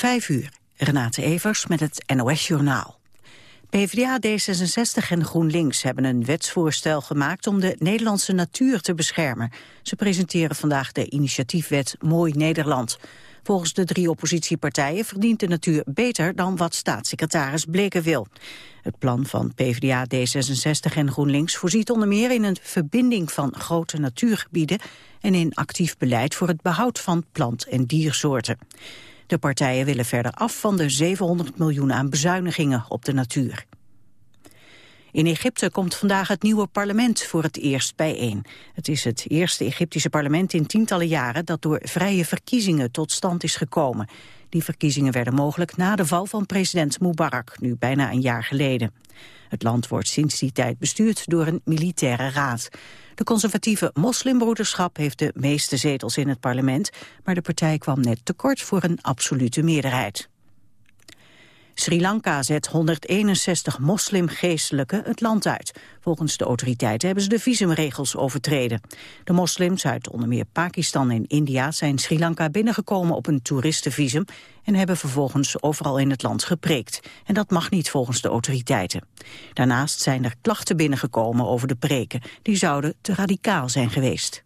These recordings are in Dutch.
Vijf uur. Renate Evers met het NOS Journaal. PvdA, D66 en GroenLinks hebben een wetsvoorstel gemaakt om de Nederlandse natuur te beschermen. Ze presenteren vandaag de initiatiefwet Mooi Nederland. Volgens de drie oppositiepartijen verdient de natuur beter dan wat staatssecretaris Bleken wil. Het plan van PvdA, D66 en GroenLinks voorziet onder meer in een verbinding van grote natuurgebieden en in actief beleid voor het behoud van plant- en diersoorten. De partijen willen verder af van de 700 miljoen aan bezuinigingen op de natuur. In Egypte komt vandaag het nieuwe parlement voor het eerst bijeen. Het is het eerste Egyptische parlement in tientallen jaren dat door vrije verkiezingen tot stand is gekomen. Die verkiezingen werden mogelijk na de val van president Mubarak, nu bijna een jaar geleden. Het land wordt sinds die tijd bestuurd door een militaire raad. De conservatieve moslimbroederschap heeft de meeste zetels in het parlement, maar de partij kwam net tekort voor een absolute meerderheid. Sri Lanka zet 161 moslimgeestelijken het land uit. Volgens de autoriteiten hebben ze de visumregels overtreden. De moslims uit onder meer Pakistan en India zijn Sri Lanka binnengekomen op een toeristenvisum en hebben vervolgens overal in het land gepreekt. En dat mag niet volgens de autoriteiten. Daarnaast zijn er klachten binnengekomen over de preken. Die zouden te radicaal zijn geweest.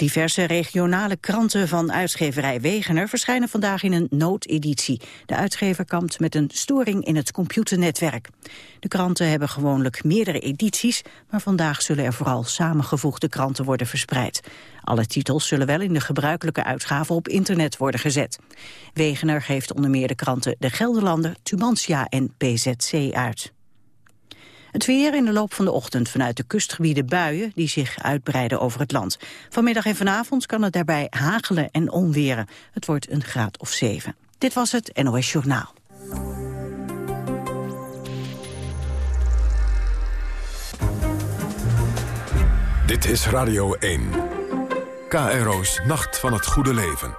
Diverse regionale kranten van uitgeverij Wegener verschijnen vandaag in een noodeditie. De uitgever kampt met een storing in het computernetwerk. De kranten hebben gewoonlijk meerdere edities, maar vandaag zullen er vooral samengevoegde kranten worden verspreid. Alle titels zullen wel in de gebruikelijke uitgave op internet worden gezet. Wegener geeft onder meer de kranten De Gelderlander, Tubantia en PZC uit. Het weer in de loop van de ochtend vanuit de kustgebieden buien die zich uitbreiden over het land. Vanmiddag en vanavond kan het daarbij hagelen en onweren. Het wordt een graad of zeven. Dit was het NOS Journaal. Dit is Radio 1. KRO's Nacht van het Goede Leven.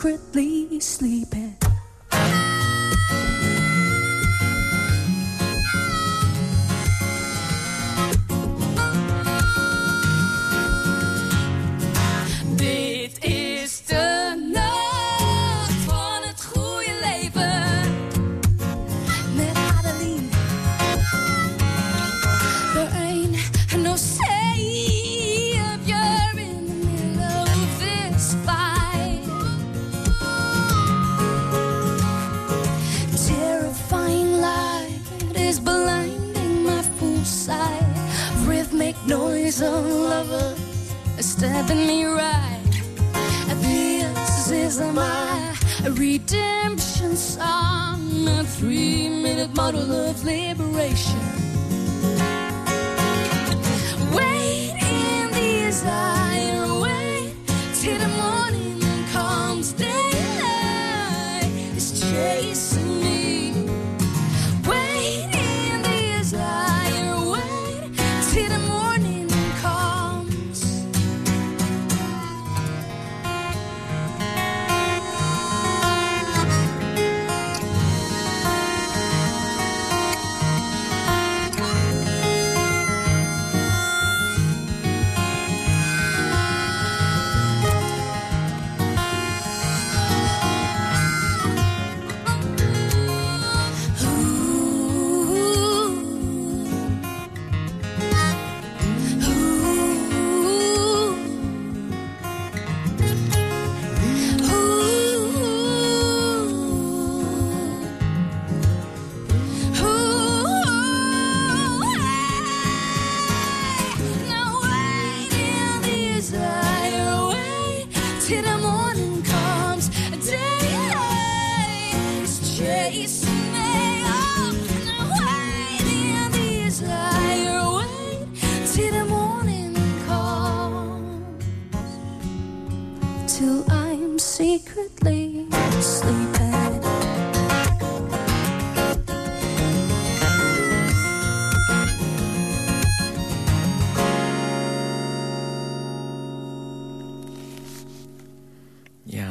secretly sleeping. Noise of lovers stabbing me right. This is my redemption song, a three-minute model of liberation.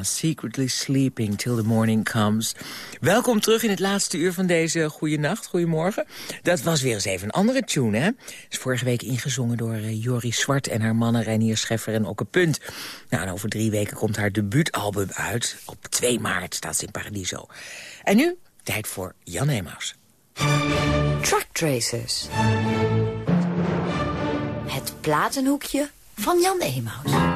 Secretly sleeping till the morning comes. Welkom terug in het laatste uur van deze goede nacht, goedemorgen. Dat was weer eens even een andere tune, hè? Is vorige week ingezongen door uh, Joris Zwart en haar mannen Reinier Scheffer en Okke Punt. Nou, en over drie weken komt haar debuutalbum uit. Op 2 maart staat ze in Paradiso. En nu, tijd voor Jan Emaus. Track Tracers. Het platenhoekje van Jan Emaus.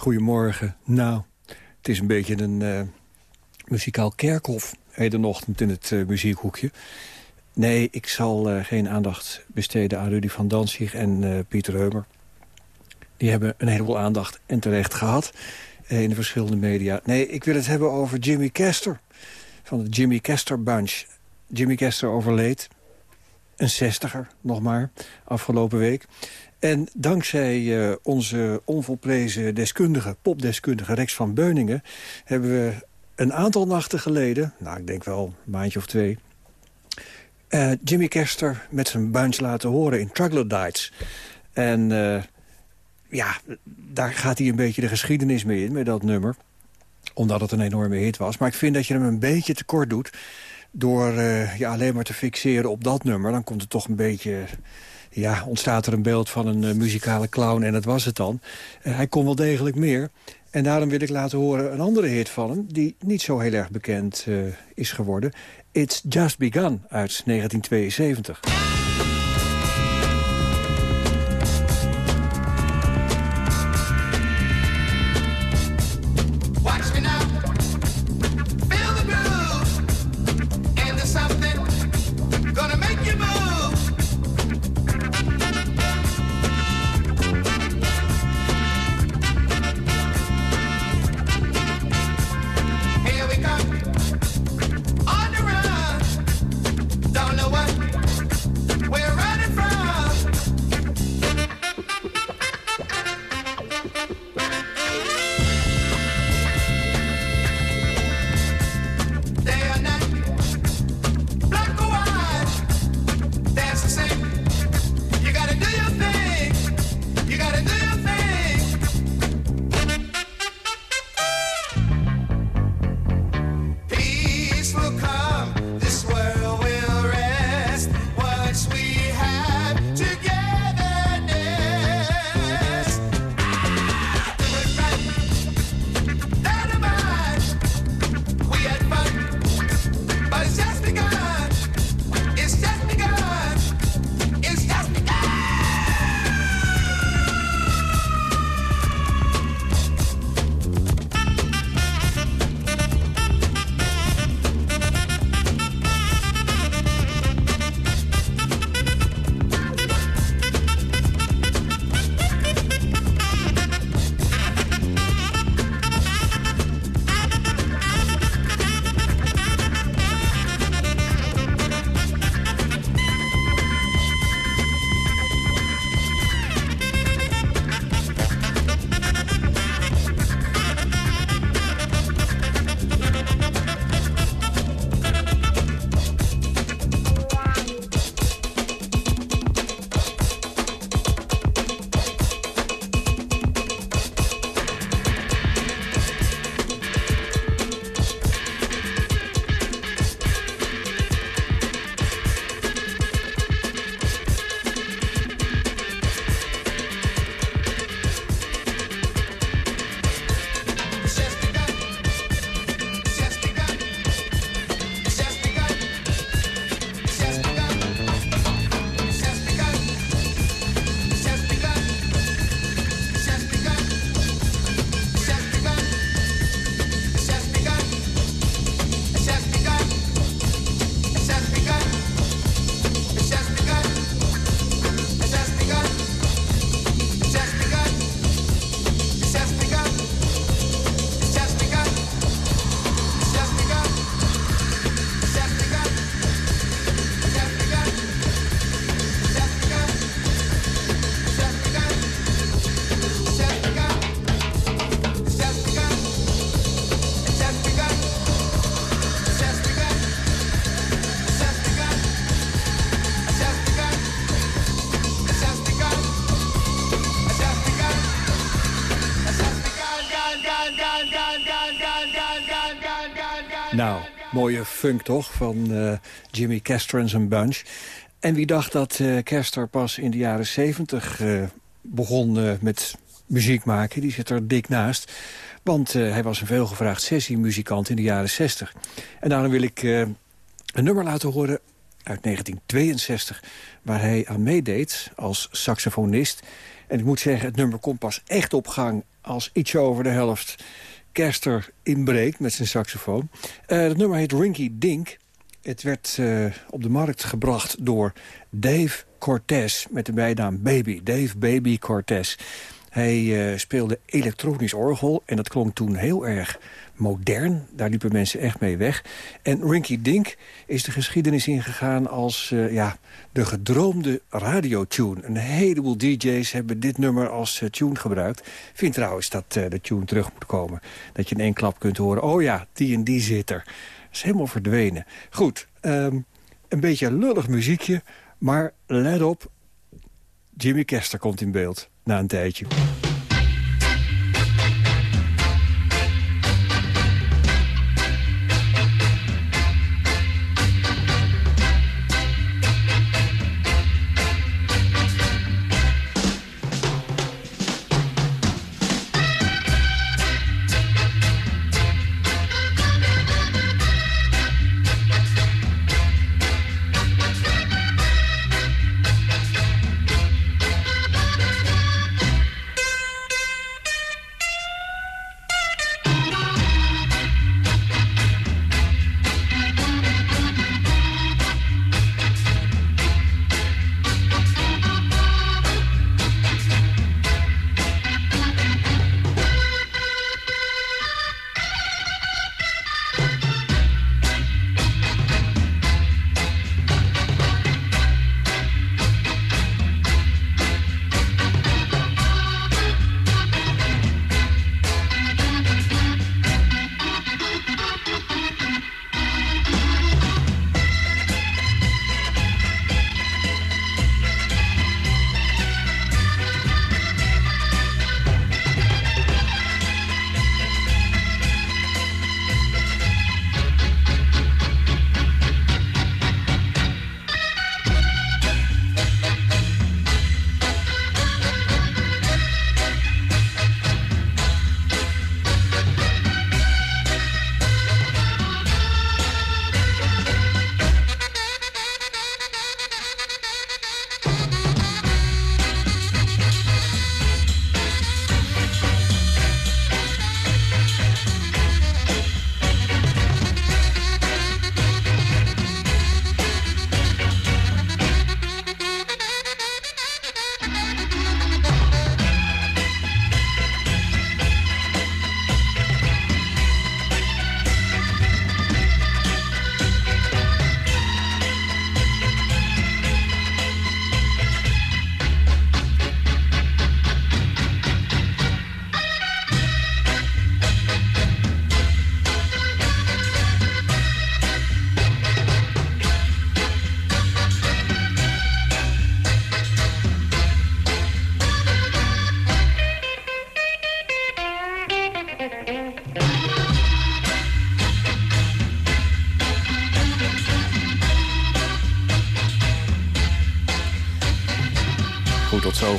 Goedemorgen. Nou, het is een beetje een uh, muzikaal kerkhof. Hedenochtend in het uh, muziekhoekje. Nee, ik zal uh, geen aandacht besteden aan Rudy van Danzig en Pieter Heumer. Die hebben een heleboel aandacht en terecht gehad in de verschillende media. Nee, ik wil het hebben over Jimmy Kester. Van de Jimmy Kester Bunch. Jimmy Kester overleed. Een zestiger, nog maar, afgelopen week. En dankzij uh, onze onvolprezen deskundige, popdeskundige Rex van Beuningen... hebben we een aantal nachten geleden, nou ik denk wel een maandje of twee... Uh, Jimmy Kester met zijn bunch laten horen in Troglodytes. En uh, ja, daar gaat hij een beetje de geschiedenis mee in, met dat nummer. Omdat het een enorme hit was. Maar ik vind dat je hem een beetje tekort doet... door je alleen maar te fixeren op dat nummer. Dan komt het toch een beetje ja, ontstaat er een beeld van een uh, muzikale clown en dat was het dan. Uh, hij kon wel degelijk meer. En daarom wil ik laten horen een andere hit van hem... die niet zo heel erg bekend uh, is geworden. It's Just Begun uit 1972. Mooie funk toch van uh, Jimmy Castor en bunch. En wie dacht dat uh, pas in de jaren 70 uh, begon met muziek maken? Die zit er dik naast. Want hij was een veelgevraagd sessiemuzikant in de jaren 60. En daarom wil ik een nummer laten horen uit 1962... waar hij aan meedeed als saxofonist. En ik moet zeggen, het nummer komt pas echt op gang... als iets over de helft Kerster inbreekt met zijn saxofoon. Uh, het nummer heet Rinky Dink. Het werd uh, op de markt gebracht door Dave Cortez met de bijnaam Baby. Dave Baby Cortez. Hij uh, speelde elektronisch orgel en dat klonk toen heel erg modern. Daar liepen mensen echt mee weg. En Rinky Dink is de geschiedenis ingegaan als uh, ja, de gedroomde radiotune. Een heleboel DJ's hebben dit nummer als uh, tune gebruikt. Ik vind trouwens dat uh, de tune terug moet komen. Dat je in één klap kunt horen, oh ja, die en die zit er. is helemaal verdwenen. Goed, um, een beetje lullig muziekje. Maar let op, Jimmy Kester komt in beeld na een tijdje.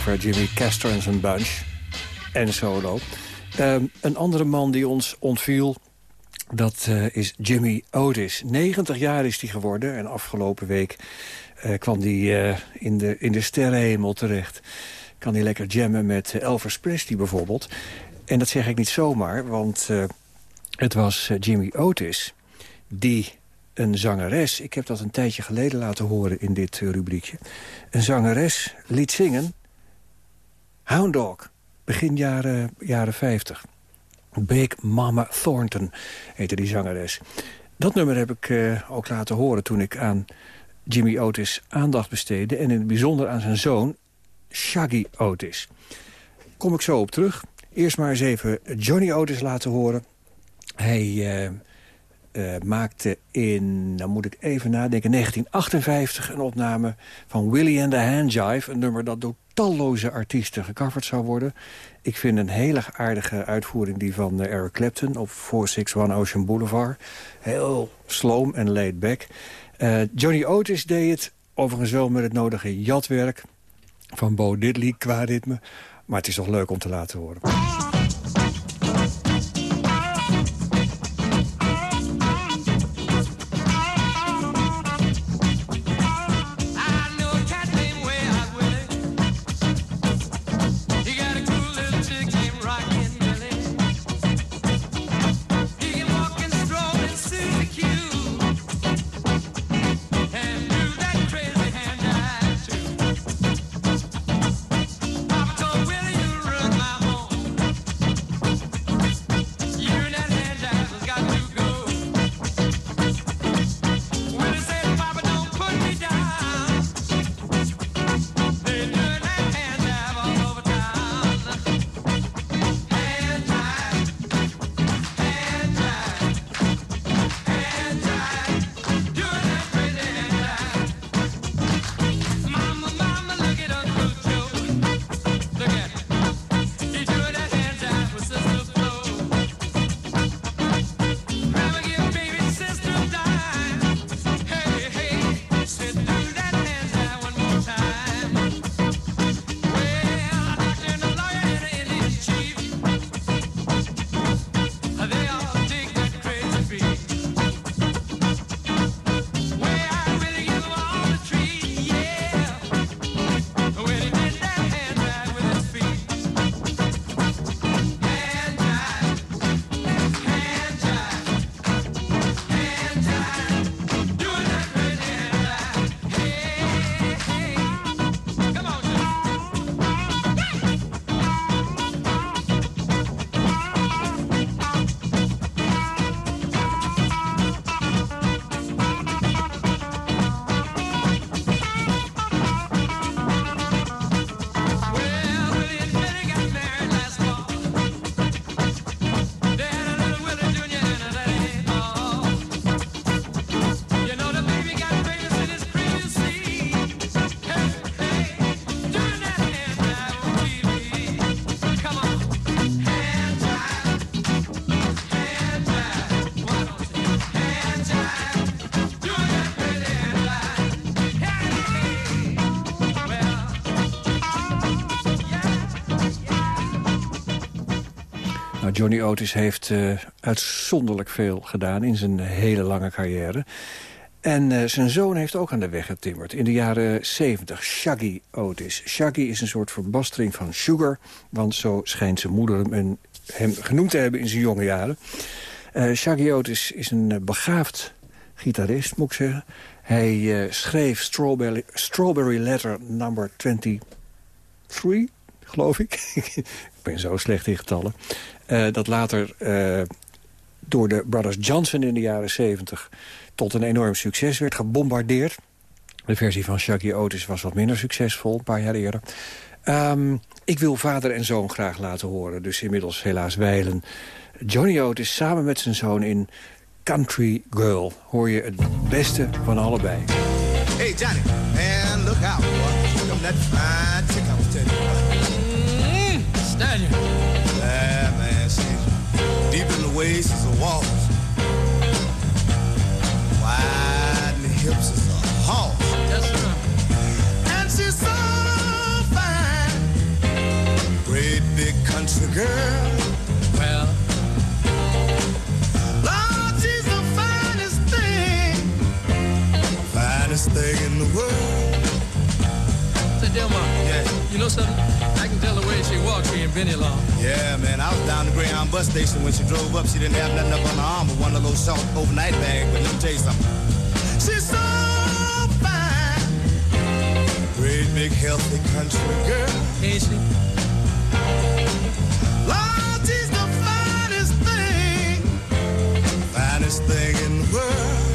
Jimmy Castor en zijn bunch. En solo. Um, een andere man die ons ontviel, dat uh, is Jimmy Otis. 90 jaar is hij geworden en afgelopen week uh, kwam hij uh, in, de, in de sterrenhemel terecht. Kan hij lekker jammen met Elvis Presley bijvoorbeeld. En dat zeg ik niet zomaar, want het was Jimmy Otis die een zangeres... ik heb dat een tijdje geleden laten horen in dit rubriekje... een zangeres liet zingen Hound Dog, begin jaren, jaren 50. Big Mama Thornton heette die zangeres. Dat nummer heb ik uh, ook laten horen toen ik aan Jimmy Otis aandacht besteedde... en in het bijzonder aan zijn zoon Shaggy Otis. Kom ik zo op terug. Eerst maar eens even Johnny Otis laten horen. Hij uh, eh, maakte in, dan moet ik even nadenken, 1958 een opname van Willie and the Handjive. Een nummer dat door talloze artiesten gecoverd zou worden. Ik vind een hele aardige uitvoering die van uh, Eric Clapton op 461 Ocean Boulevard. Heel sloom en laid back. Uh, Johnny Otis deed het overigens wel met het nodige jatwerk van Bo Diddley qua ritme. Maar het is toch leuk om te laten horen. Johnny Otis heeft uh, uitzonderlijk veel gedaan in zijn hele lange carrière. En uh, zijn zoon heeft ook aan de weg getimmerd. In de jaren 70, Shaggy Otis. Shaggy is een soort verbastering van Sugar. Want zo schijnt zijn moeder hem, hem genoemd te hebben in zijn jonge jaren. Uh, Shaggy Otis is een begaafd gitarist, moet ik zeggen. Hij schreef Strawberry, Strawberry Letter number 23, geloof ik. ik ben zo slecht in getallen. Uh, dat later uh, door de Brothers Johnson in de jaren 70 tot een enorm succes werd gebombardeerd. De versie van Shaggy Otis was wat minder succesvol, een paar jaar eerder. Um, ik wil vader en zoon graag laten horen. Dus inmiddels helaas wijlen. Johnny Otis samen met zijn zoon in Country Girl. Hoor je het beste van allebei. Hey Johnny, man, look out. Boy. A waltz. Wide the hips is a horse. Yes, sir. And she's so fine. Great big country girl. Well. Lord, she's the finest thing. Finest thing in the world. Say, Delma. Yeah. You know something? I can tell the way she walks being Benny Long. Yeah, man, I was down the Greyhound bus station when she drove up. She didn't have nothing up on her arm but one of those short overnight bags. But let me tell you something. She's so fine. Great big healthy country girl. Ain't she? Lord, she's the finest thing. Finest thing in the world.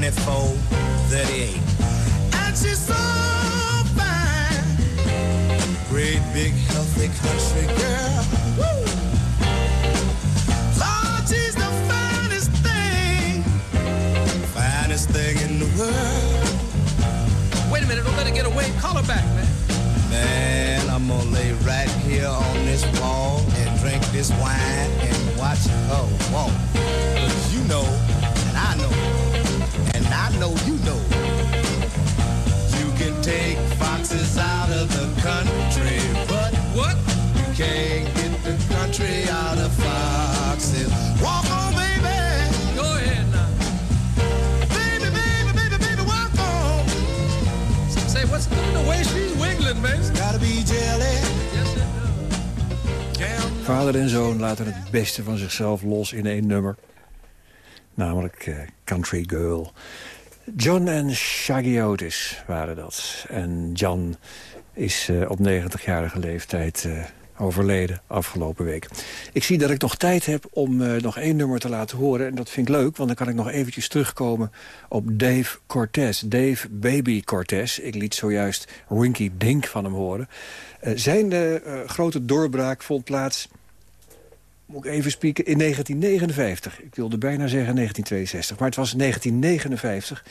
24, 38. And she's so fine. Great big healthy country girl. Woo! Lord, she's the finest thing. Finest thing in the world. Wait a minute, don't let it get away. Call her back, man. Man, I'm gonna lay right here on this wall and drink this wine and watch her walk. Cause you know, know you know. You can take foxes out of the country, but What? you can't get the country out of foxes. Walk on, baby. Go ahead now. Baby, baby, baby, baby, walk on. Say, what's the way she's wiggling, man? Gotta be jelly. Vader en zoon laten het beste van zichzelf los in één nummer. Namelijk eh, Country Girl. John en Shaggy Otis waren dat. En John is eh, op 90-jarige leeftijd eh, overleden afgelopen week. Ik zie dat ik nog tijd heb om eh, nog één nummer te laten horen. En dat vind ik leuk, want dan kan ik nog eventjes terugkomen op Dave Cortez. Dave Baby Cortez. Ik liet zojuist Winky Dink van hem horen. Zijn grote doorbraak vond plaats moet ik even spieken, in 1959. Ik wilde bijna zeggen 1962, maar het was 1959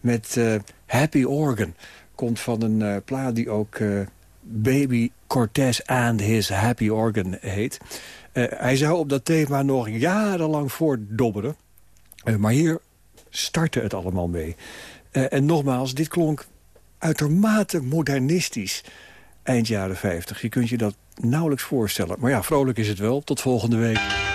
met eh, Happy Organ. Komt van een eh, plaat die ook eh, Baby Cortez and His Happy Organ heet. Hij zou op dat thema nog jarenlang voortdobberen. Maar hier startte het allemaal mee. En nogmaals, dit klonk uitermate modernistisch eind jaren 50. Je kunt je dat nauwelijks voorstellen. Maar ja, vrolijk is het wel. Tot volgende week.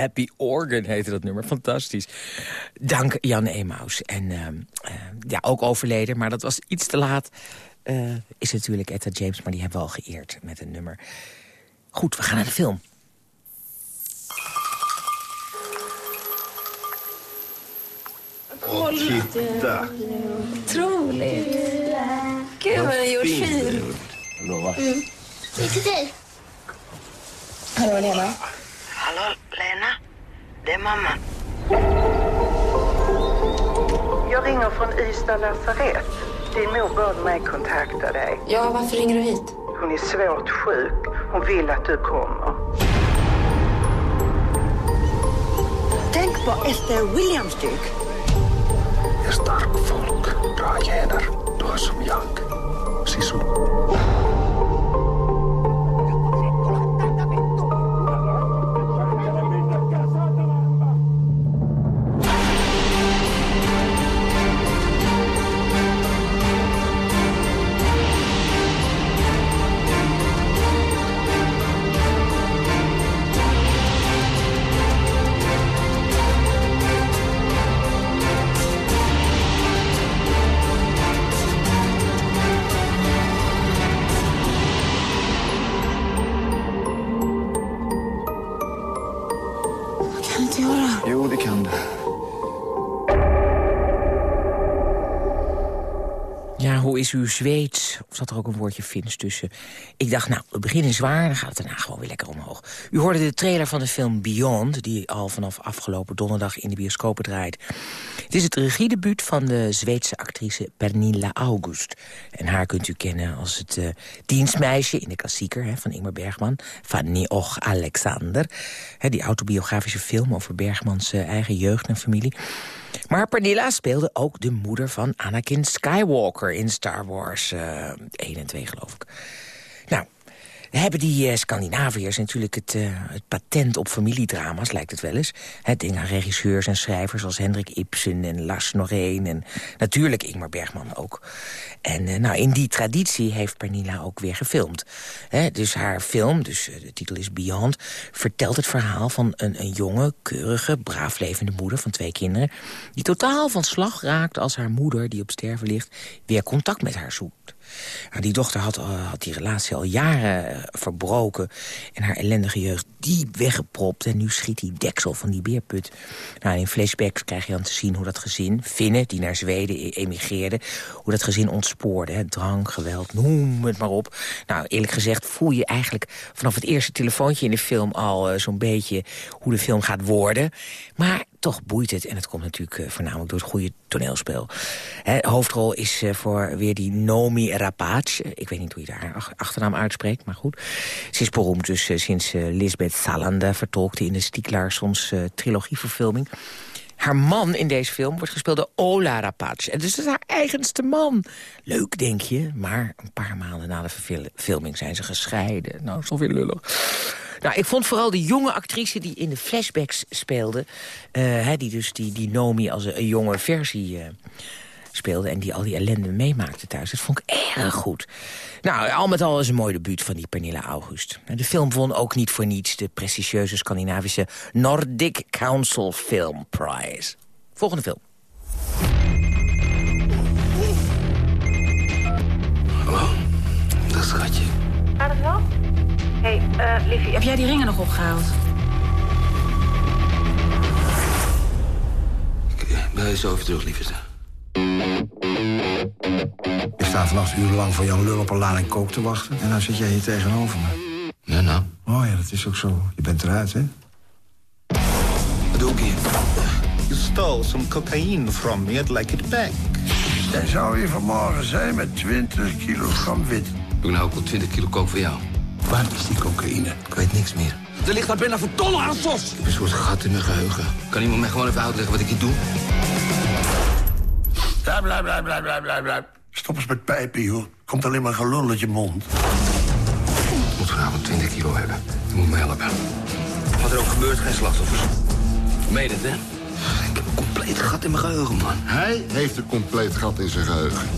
Happy Organ heette dat nummer. Fantastisch. Dank Jan Emaus. En ehm, eh, ja, ook overleden, maar dat was iets te laat. eh, is natuurlijk Etta James, maar die hebben we al geëerd met een nummer. Goed, we gaan naar de film. Titta! Otroligt. Gud vad den gjort fin. Gick det till? Hallå Lena. Hallå, Lena? Det är mamma. Jag ringer från Ystad lasarett. Din mor bad mig kontakta dig. Ja, varför ringer du hit? Hon är svårt sjuk. Hon vill att du kommer. Tänk på Esther Williams-tyg. Ja stark folk drar gener, då som jag. Sisu. Jo, det kan du. Is uw Zweeds? Of zat er ook een woordje Fins tussen? Ik dacht, nou, we beginnen zwaar, dan gaat het daarna gewoon weer lekker omhoog. U hoorde de trailer van de film Beyond... die al vanaf afgelopen donderdag in de bioscopen draait. Het is het regiedebuut van de Zweedse actrice Pernilla August. En haar kunt u kennen als het uh, dienstmeisje in de klassieker hè, van Ingmar Bergman... Fanny Och Alexander. Hè, die autobiografische film over Bergmans uh, eigen jeugd en familie... Maar Pernilla speelde ook de moeder van Anakin Skywalker in Star Wars uh, 1 en 2, geloof ik. Hebben die uh, Scandinaviërs natuurlijk het, uh, het, patent op familiedrama's, lijkt het wel eens. Het denk aan regisseurs en schrijvers als Hendrik Ibsen en Lars Noreen... en natuurlijk Ingmar Bergman ook. En uh, nou, in die traditie heeft Pernilla ook weer gefilmd. Dus haar film, dus de titel is Beyond... vertelt het verhaal van een, een jonge, keurige, braaflevende moeder van twee kinderen... die totaal van slag raakt als haar moeder, die op sterven ligt... weer contact met haar zoekt. Nou, die dochter had, uh, had die relatie al jaren uh, verbroken. En haar ellendige jeugd diep weggepropt. En nu schiet die deksel van die beerput. Nou, in flashbacks krijg je dan te zien hoe dat gezin... Finnen, die naar Zweden emigreerden... hoe dat gezin ontspoorde. Hè, drank, geweld, noem het maar op. Nou, eerlijk gezegd voel je eigenlijk vanaf het eerste telefoontje in de film... al uh, zo'n beetje hoe de film gaat worden. Maar toch boeit het. En het komt natuurlijk uh, voornamelijk door het goede toneelspel. He, hoofdrol is uh, voor weer die Nomi Rapace. Ik weet niet hoe je haar achternaam uitspreekt, maar goed. Ze is beroemd dus sinds Lisbeth Salander vertolkte in de Stieg Larssons trilogieverfilming. Haar man in deze film wordt gespeeld door Ola Rapace. En dus dat is haar eigenste man. Leuk, denk je, maar een paar maanden na de filming zijn ze gescheiden. Nou, weer lullig. Nou, ik vond vooral die jonge actrice die in de flashbacks speelde... Uh, die dus die, die Nomi als een, jonge versie uh, speelde... en die al die ellende meemaakte thuis. Dat vond ik erg goed. Nou, al met al is een mooi debuut van die Pernilla August. De film won ook niet voor niets de prestigieuze Scandinavische Nordic Council Film Prize. Volgende film. Hallo, dat schatje. Gaat het wel? Hé, hey, uh, Liefie, heb jij die ringen nog opgehaald? Ik ben zo even terug, liefste. Ik sta vannacht urenlang voor Jan Lul op een lading kook te wachten. En dan zit jij hier tegenover me. Ja, nou. Oh ja, dat is ook zo. Je bent eruit, hè? Wat doe ik hier? You stole some cocaine from me. I'd like it back. Jij zou hier vanmorgen zijn met 20 kilogram wit. Doe nou ook al 20 kilo kook voor jou. Waar is die cocaïne? Ik weet niks meer. Er ligt daar bijna voor tonnen aan sos. Ik heb een soort gat in mijn geheugen. Kan iemand mij gewoon even uitleggen wat ik hier doe? Blijf, blijf, blijf, blijf, blijf, blijf, blijf. Stop eens met pijpen, joh. Komt alleen maar gelul uit je mond. Ik moet vanavond 20 kilo hebben. Je moet me helpen. Wat er ook gebeurt, geen slachtoffers. Meen het, hè? Ik heb een compleet gat in mijn geheugen, man. Hij heeft een compleet gat in zijn geheugen.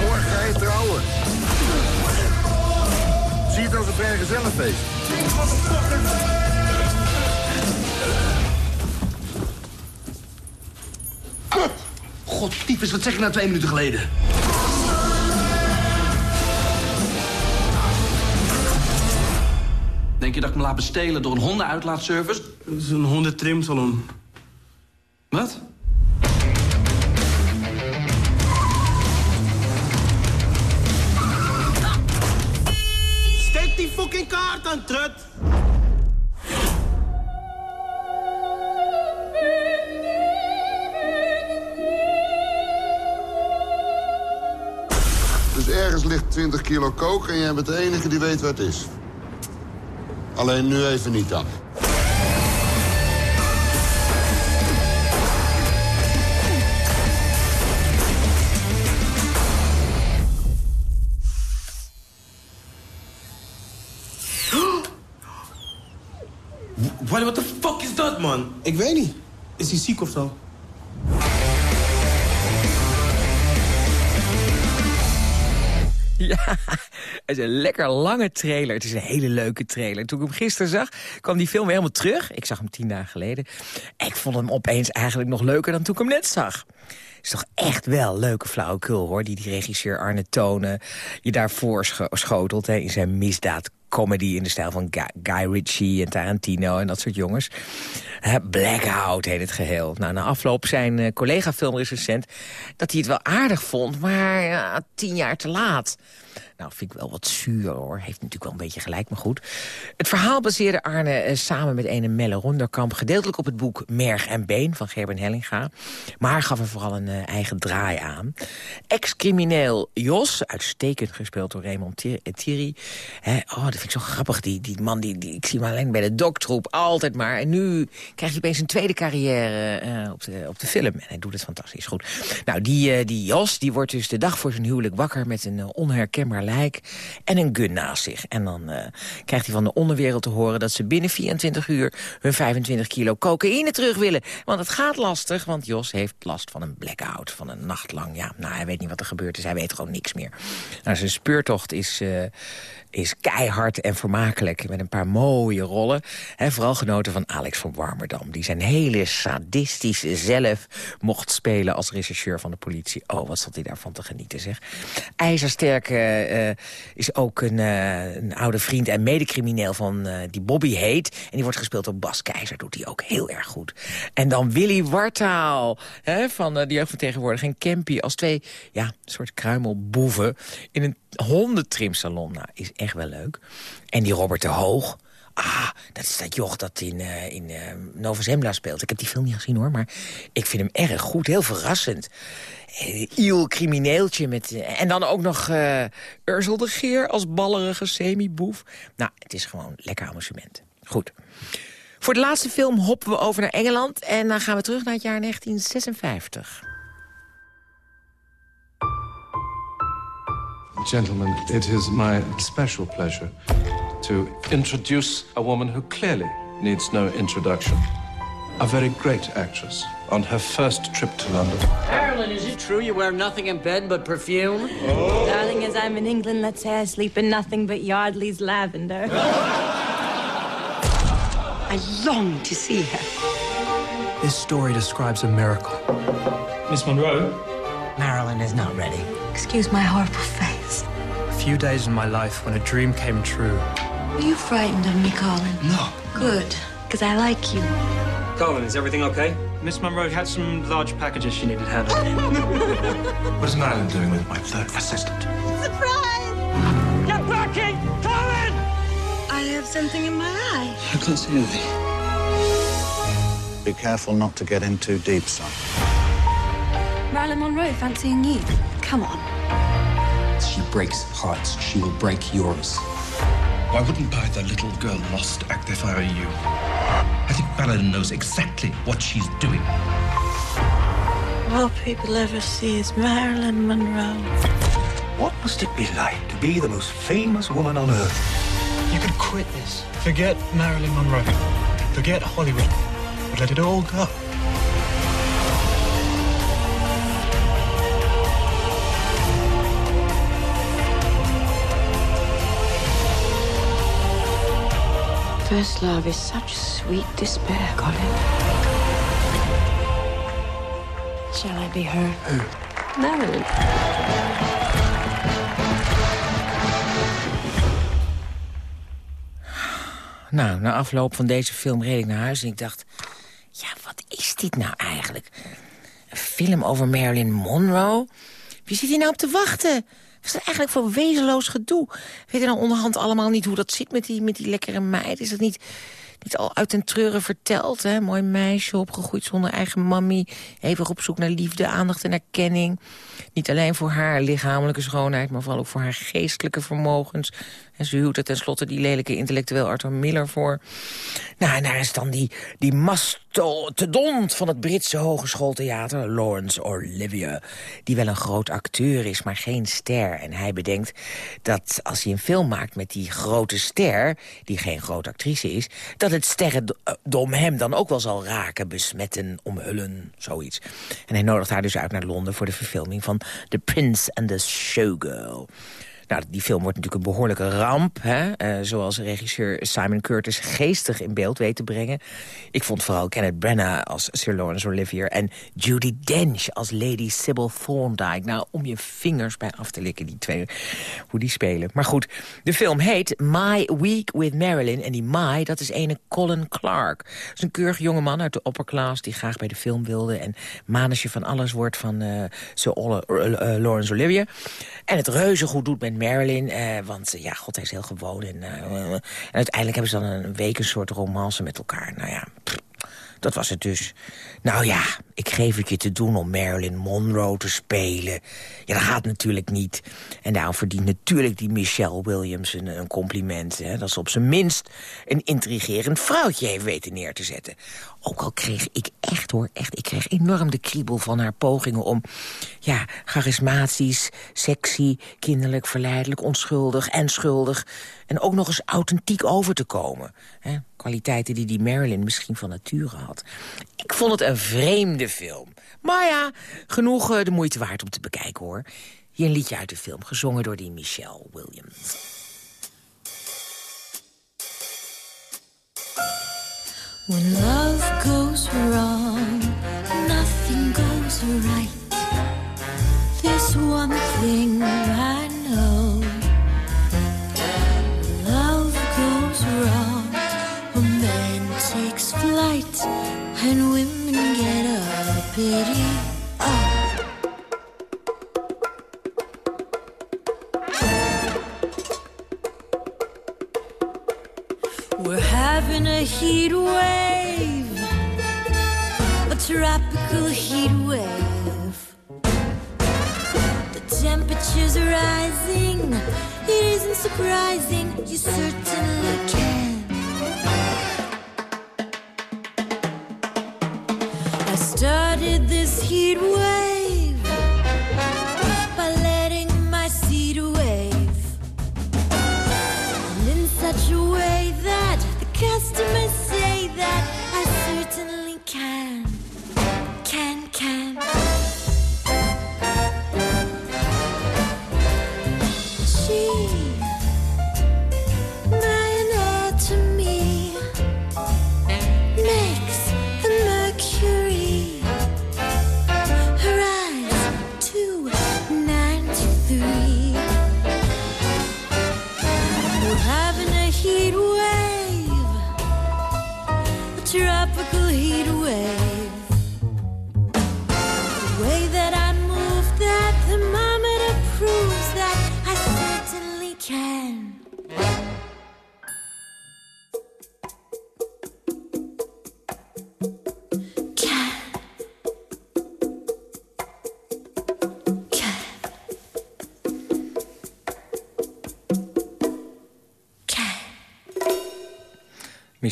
Morgen ga je trouwen. Zie het als een vrijgezellenfeest. God, tyfus, wat zeg je nou twee minuten geleden? Denk je dat ik me laat bestelen door een hondenuitlaatservice? Dat is een hondentrimsalon. Wat? Steek die fucking kaart aan, trut! 20 kilo kook en jij bent de enige die weet waar het is. Alleen nu even niet dan. What, what the fuck is dat, man? Ik weet niet. Is hij ziek of zo? Ja, het is een lekker lange trailer. Het is een hele leuke trailer. Toen ik hem gisteren zag, kwam die film helemaal terug. Ik zag hem tien dagen geleden. Ik vond hem opeens eigenlijk nog leuker dan toen ik hem net zag. Is toch echt wel leuke flauwekul, hoor. Die die regisseur Arne Tonen je daarvoor scho schotelt hè, in zijn misdaad comedy in de stijl van Guy, Ritchie en Tarantino en dat soort jongens. Blackout heet het geheel. Nou, na afloop zijn uh, collega filmrecensent dat hij het wel aardig vond, maar ja, tien jaar te laat. Nou, vind ik wel wat zuur hoor. Heeft natuurlijk wel een beetje gelijk, maar goed. Het verhaal baseerde Arne eh, samen met een Melle Ronderkamp... gedeeltelijk op het boek Merg en Been van Gerben Hellinga. Maar gaf er vooral een uh, eigen draai aan. Ex-crimineel Jos, uitstekend gespeeld door Raymond Thierry. oh, dat vind ik zo grappig. Die, die man, die, die, ik zie hem alleen bij de doktroep, altijd maar. En nu krijgt hij opeens een tweede carrière op, de, op de film. En hij doet het fantastisch goed. Nou, die, die Jos, die wordt dus de dag voor zijn huwelijk wakker... met een onherkenbaar lijk en een gun naast zich. En dan uh, krijgt hij van de onderwereld te horen... dat ze binnen 24 uur hun 25 kilo cocaïne terug willen. Want het gaat lastig, want Jos heeft last van een blackout. Van een nacht lang. Ja, nou, hij weet niet wat er gebeurd is. Hij weet gewoon niks meer. Nou, zijn speurtocht is... Uh, is keihard en vermakelijk. Met een paar mooie rollen. He, vooral genoten van Alex van Warmerdam. Die zijn hele sadistische zelf mocht spelen als rechercheur van de politie. Oh, wat zat hij daarvan te genieten, zeg. IJzersterk uh, is ook een, uh, een, oude vriend en medecrimineel van die Bobby heet. En die wordt gespeeld door Bas Keizer. Doet hij ook heel erg goed. En dan Willy Wartaal hè, van de jeugdvertegenwoordiging Campy. Als twee ja, soort kruimelboeven in een hondentrimsalon. Nou, is echt wel leuk. En die Robert de Hoog. Ah, dat is dat joch dat in, uh, in uh, Nova Zembla speelt. Ik heb die film niet gezien hoor, maar ik vind hem erg goed. Heel verrassend. Uh, iel crimineeltje. Met, en dan ook nog Ursel de Geer als ballerige semi-boef. Nou, het is gewoon lekker amusement. Goed. Voor de laatste film hoppen we over naar Engeland. En dan gaan we terug naar het jaar 1956. Gentlemen, it is my special pleasure to introduce a woman who clearly needs no introduction. A very great actress on her first trip to London. Marilyn, is it true you wear nothing in bed but perfume? Oh. Darling, as I'm in England, let's say I sleep in nothing but Yardley's lavender. I long to see her. This story describes a miracle. Miss Monroe? Marilyn is not ready. Excuse my horrible face. A few days in my life when a dream came true. Are you frightened of me, Colin? No. Good, because I like you. Colin, is everything okay? Miss Monroe had some large packages she needed handled. what is Marilyn doing with my third assistant? Surprise! Get back in! Colin! I have something in my eye. I can't see anything. Be careful not to get in too deep, son. Marilyn Monroe fancying you. Come on. She breaks hearts. She will break yours. I wouldn't buy the little girl lost act if I were you. I think Marilyn knows exactly what she's doing. All people ever see is Marilyn Monroe. What must it be like to be the most famous woman on earth? You could quit this. Forget Marilyn Monroe. Forget Hollywood. Let it all go. First love is such sweet despair, Colin. Shall I be her? Who? Marilyn. Nou, na afloop van deze film reed ik naar huis en ik dacht... ja, wat is dit nou eigenlijk? Een film over Marilyn Monroe? Wie zit hier nou op te wachten? Is dat eigenlijk voor wezenloos gedoe? Weet je nou onderhand allemaal niet hoe dat zit met die, met die lekkere meid? Is dat niet, niet al uit den treuren verteld? Hè? Mooi meisje, opgegroeid zonder eigen mammy. Even op zoek naar liefde, aandacht en erkenning. Niet alleen voor haar lichamelijke schoonheid... maar vooral ook voor haar geestelijke vermogens. En ze huwt er tenslotte die lelijke intellectueel Arthur Miller voor. Nou, en daar is dan die, die mastodont van het Britse hogeschooltheater... Laurence Olivier, die wel een groot acteur is, maar geen ster. En hij bedenkt dat als hij een film maakt met die grote ster... die geen grote actrice is... dat het sterrendom hem dan ook wel zal raken, besmetten, omhullen, zoiets. En hij nodigt haar dus uit naar Londen voor de verfilming van The Prince and the Showgirl. Nou, die film wordt natuurlijk een behoorlijke ramp. Hè? Uh, zoals regisseur Simon Curtis geestig in beeld weet te brengen. Ik vond vooral Kenneth Branagh als Sir Lawrence Olivier... en Judy Dench als Lady Sybil Thorndike. Nou, om je vingers bij af te likken, die twee, hoe die spelen. Maar goed, de film heet My Week with Marilyn. En die My, dat is ene Colin Clark. Dat is een keurig jongeman uit de upperclass... die graag bij de film wilde en manusje van alles wordt van uh, Sir Olle, uh, Lawrence Olivier. En het reuze goed doet met Marilyn. Uh, want ja, god, hij is heel gewoon. En, en, uiteindelijk hebben ze dan een week een soort romance met elkaar. Nou ja, dat was het dus. Nou ja, ik geef het je te doen om Marilyn Monroe te spelen. Ja, dat gaat natuurlijk niet. En daarom verdient natuurlijk die Michelle Williams een, een compliment. Hè, dat ze op zijn minst een intrigerend vrouwtje heeft weten neer te zetten. Ook al kreeg ik echt, hoor, echt, ik kreeg enorm de kriebel van haar pogingen om... ja, charismatisch, sexy, kinderlijk, verleidelijk, onschuldig en schuldig... en ook nog eens authentiek over te komen. Hè? Kwaliteiten die die Marilyn misschien van nature had. Ik vond het een vreemde film. Maar ja, genoeg uh, de moeite waard om te bekijken, hoor. Hier een liedje uit de film, gezongen door die Michelle Williams. When love goes wrong, nothing goes right. There's one thing I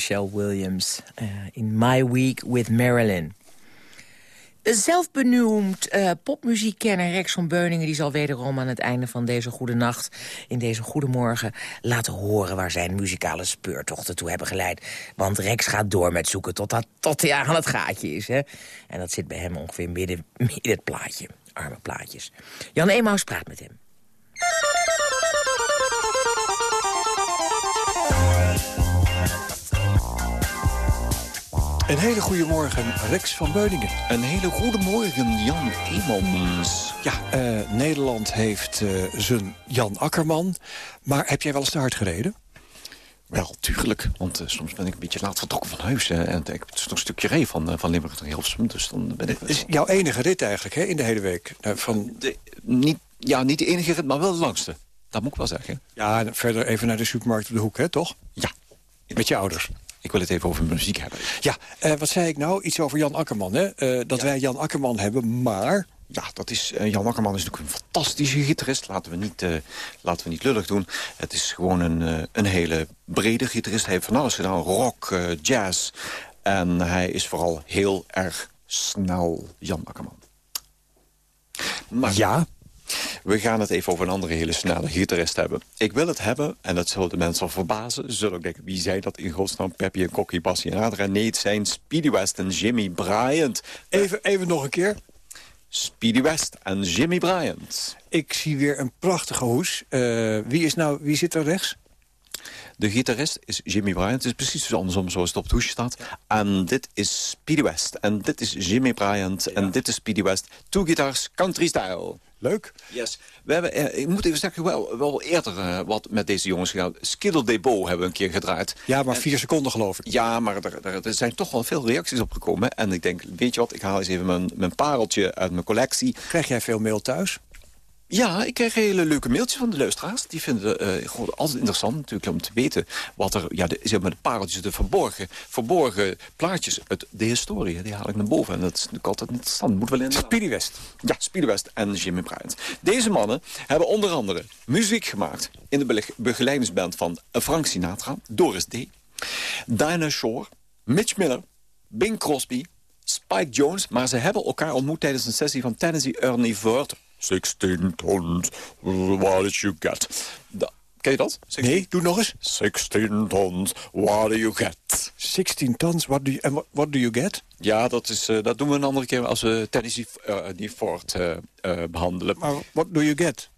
Michelle Williams uh, in My Week with Marilyn. Zelfbenoemd uh, popmuziekkenner Rex van Beuningen... die zal wederom aan het einde van deze goede nacht... in deze goede morgen laten horen... waar zijn muzikale speurtochten toe hebben geleid. Want Rex gaat door met zoeken tot, dat, tot hij aan het gaatje is. Hè? En dat zit bij hem ongeveer midden, midden het plaatje. Arme plaatjes. Jan Emaus praat met hem. Een hele goede morgen, Rex van Beuningen. Een hele goede morgen, Jan Emans. Ja, uh, Nederland heeft uh, zijn Jan Akkerman. Maar heb jij wel eens te hard gereden? Wel, tuurlijk. Want uh, soms ben ik een beetje laat vertrokken van huis. en ik heb nog een stukje ree van, van Limburg naar Hilversum. Dus dan ben ik... Is jouw enige rit eigenlijk, hè, in de hele week? van... De, niet, ja, niet de enige rit, maar wel de langste. Dat moet ik wel zeggen. Ja, verder even naar de supermarkt op de hoek, hè, toch? Ja. Met je ouders. Ik wil het even over muziek hebben. Ja, uh, wat zei ik nou? Iets over Jan Akkerman, hè? Uh, dat ja. wij Jan Akkerman hebben, maar... Ja, dat is, uh, Jan Akkerman is natuurlijk een fantastische gitarist. Laten we niet, laten we niet lullig doen. Het is gewoon een, een hele brede gitarist. Hij heeft van alles gedaan. Rock, jazz. En hij is vooral heel erg snel, Jan Akkerman. Maar, ja? We gaan het even over een andere hele snelle gitarist hebben. Ik wil het hebben, en dat zullen de mensen verbazen. Ze zullen ook denken, wie zei dat in godsnaam? Peppy en Kokkie, Bassie en Adra. Nee, het zijn Speedy West en Jimmy Bryant. Even, even nog een keer. Speedy West en Jimmy Bryant. Ik zie weer een prachtige hoes. Uh, wie, is nou, wie zit er rechts? De gitarist is Jimmy Bryant. Het is precies andersom zoals het op het hoesje staat. En dit is Speedy West. En dit is Jimmy Bryant. En dit is Speedy West. Two guitars, country style. Leuk. Yes. We hebben, eh, ik moet even zeggen, wel, wel eerder uh, wat met deze jongens gedaan. Skiddle Debo hebben we een keer gedraaid. Ja, maar vier seconden geloof ik. Ja, maar er, er, er, zijn toch wel veel reacties op gekomen. En ik denk, weet je wat, ik haal eens even mijn, mijn pareltje uit mijn collectie. Krijg jij veel mail thuis? Ja, ik krijg hele leuke mailtjes van de luisteraars. Die vinden het uh, altijd interessant natuurlijk om te weten... wat er, ja, de, zeg maar de pareltjes, de verborgen, verborgen plaatjes uit de historie... die haal ik naar boven. En dat is natuurlijk altijd interessant. Moet wel in... Speedy West. Ja, Speedy West en Jimmy Bryant. Deze mannen hebben onder andere muziek gemaakt... in de begeleidingsband van Frank Sinatra, Doris D. Dinah Shore, Mitch Miller, Bing Crosby... Spike Jones, maar ze hebben elkaar ontmoet tijdens een sessie van Tennessee Ernie Ford 16 tons, what did you get? Da Ken je dat? 16? Nee, doe nog eens. 16 tons, what do you get? 16 tons, what do you, and what do you get? Ja, dat, is, uh, dat doen we een andere keer als we Tennessee uh, die Ford uh, behandelen. Maar what do you get?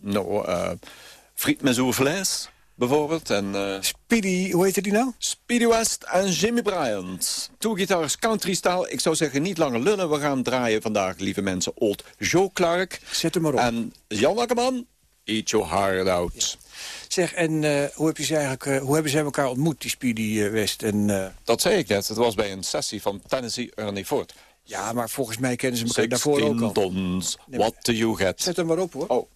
nou, friet met vlees bijvoorbeeld. En, uh, Speedy, hoe heet die nou? Speedy West en Jimmy Bryant. Two guitars country style. Ik zou zeggen, niet langer lullen. We gaan draaien vandaag, lieve mensen, Old Joe Clark. Zet hem maar op. En Jan Akkerman, Eat Your Heart Out. Zeg, en uh, hoe, heb je ze eigenlijk, uh, hoe hebben ze elkaar ontmoet, die Speedy West? En, Dat zei ik net. Het was bij een sessie van Tennessee Ernie Ford. Ja, maar volgens mij kennen ze elkaar daarvoor ook al. tons, what do you get? Zet hem maar op, hoor. Oh.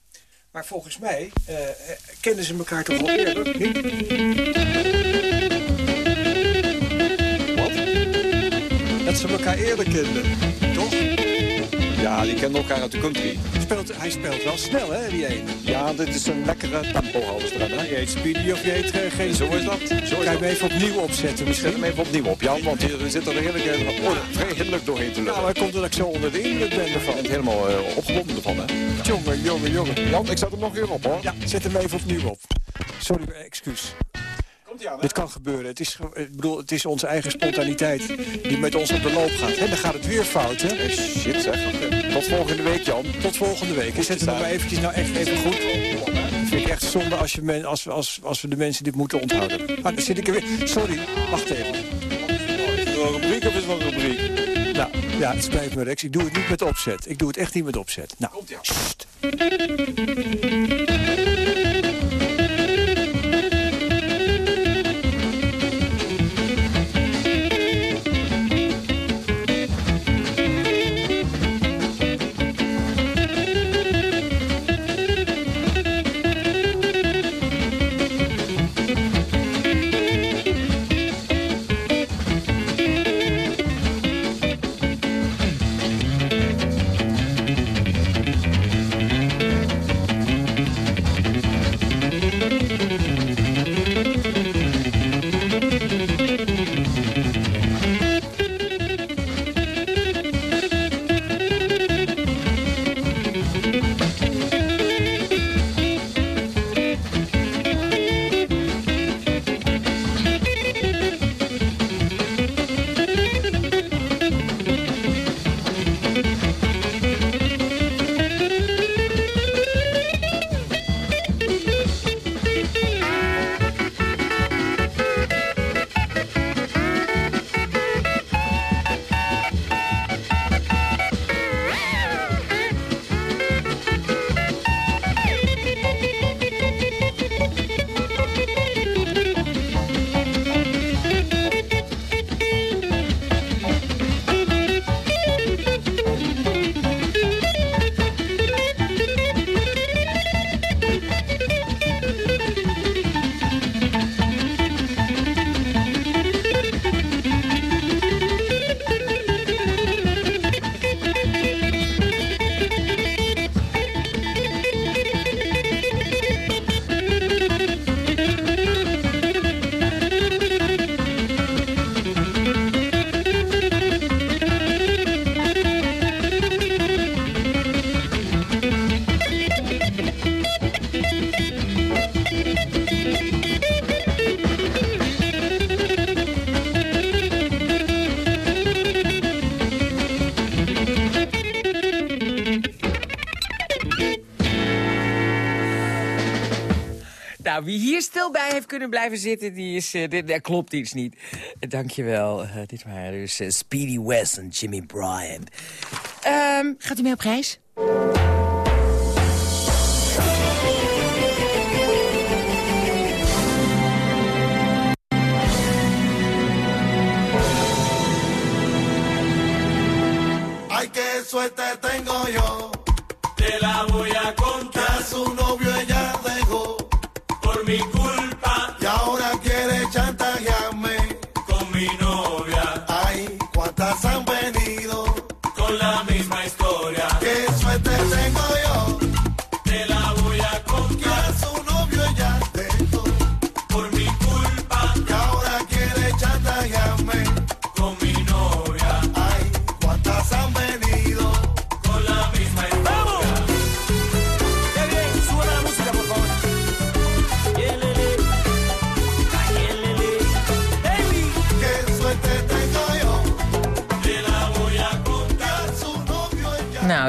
Maar volgens mij uh, kennen ze elkaar toch al eerder? Wat? Dat ze elkaar eerder kenden, toch? Ja, die kennen elkaar uit de country. Speelt, hij speelt wel snel, hè, die ene? Ja, dit is een lekkere erin, hè? Je heet Speedy of je heet uh, geen Zo is dat. Zo kan je hem even opnieuw opzetten misschien? Zet hem even opnieuw op, Jan, want hier zit er een hele oh, vrij hinderlijk doorheen te lukken. Nou, hij komt dat ik zo onder de indruk ben ervan. En helemaal uh, opgewonden ervan, hè? Jongen, jongen, jongen. Jan, ik zet hem nog weer op, hoor. Ja, zet hem even opnieuw op. Sorry, excuus. Aan, Dit kan gebeuren. Het is, ik bedoel, het is onze eigen spontaniteit die met ons op de loop gaat. En dan gaat het weer fout, hè? Hey, shit, zeg. Tot volgende week, Jan. Tot volgende week. Zet het maar eventjes nou echt even goed. Dat vind ik echt zonde als, je men, als, als, als we de mensen dit moeten onthouden. Maar dan zit ik er weer... Sorry, wacht even. Een rubriek of is het een rubriek? Nou, ja, het spijt me, Rex. Ik doe het niet met opzet. Ik doe het echt niet met opzet. Nou, Komt ja. Heeft kunnen blijven zitten, die is, uh, dit, daar klopt iets niet. Uh, dankjewel. Uh, dit waren dus Speedy West en Jimmy Bryant. Um, gaat u mee op reis? Ay, qué suerte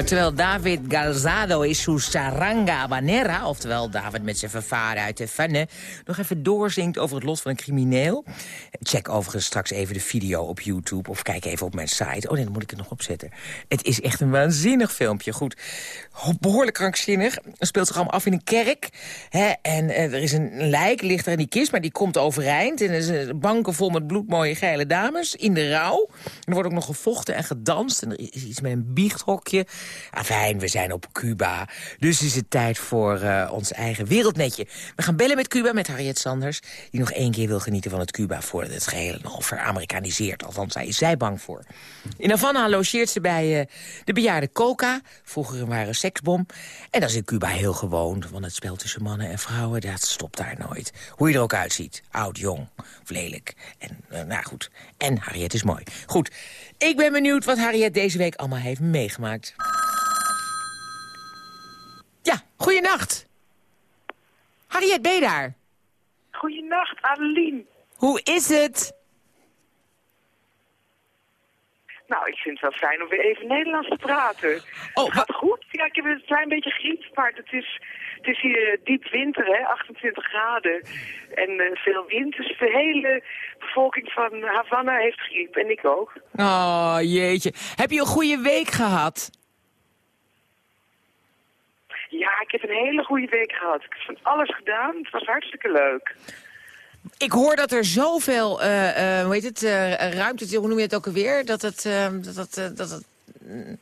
Nou, terwijl David Galzado is su saranga habanera... oftewel David met zijn vervaren uit de fanne... nog even doorzingt over het lot van een crimineel. Check overigens straks even de video op YouTube... of kijk even op mijn site. Oh nee, dan moet ik het nog opzetten. Het is echt een waanzinnig filmpje. Goed, behoorlijk krankzinnig. Het speelt zich allemaal af in een kerk. Hè, en eh, er is een lijk, ligt er in die kist... maar die komt overeind. En er zijn banken vol met bloedmooie geile dames in de rouw. Er wordt ook nog gevochten en gedanst. En er is iets met een biechthokje. Afijn, we zijn op Cuba. Dus is het tijd voor eh, ons eigen wereldnetje. We gaan bellen met Cuba, met Harriet Sanders... die nog één keer wil genieten van het Cuba... voordat het geheel nog veramerikaniseert. Althans, daar is zij bang voor. In Havana logeert ze bij eh, de bejaarde Coca. Vroeger een seksbom. En dat is in Cuba heel gewoon. Want het spel tussen mannen en vrouwen, dat stopt daar nooit. Hoe je er ook uitziet. Oud, jong, of lelijk. En, eh, nou goed. En Harriet is mooi. Goed. Ik ben benieuwd wat Harriet deze week allemaal heeft meegemaakt. Ja, goeienacht. Harriet, ben je daar? Goeienacht, Adeline. Hoe is het? Nou, ik vind het wel fijn om weer even Nederlands te praten. Oh, het gaat goed. Ja, ik heb een klein beetje griep, maar het is, het is hier diep winter, hè, 28 graden. En eh, veel wind, dus de hele bevolking van Havana heeft griep. En ik ook. Oh, jeetje. Heb je een goede week gehad? Ja, ik heb een hele goede week gehad. Ik heb van alles gedaan. Het was hartstikke leuk. Ik hoor dat er zoveel, eh, eh, hoe heet het, eh, ruimte, hoe noem je het ook alweer? Dat het, eh, dat eh, dat het mm,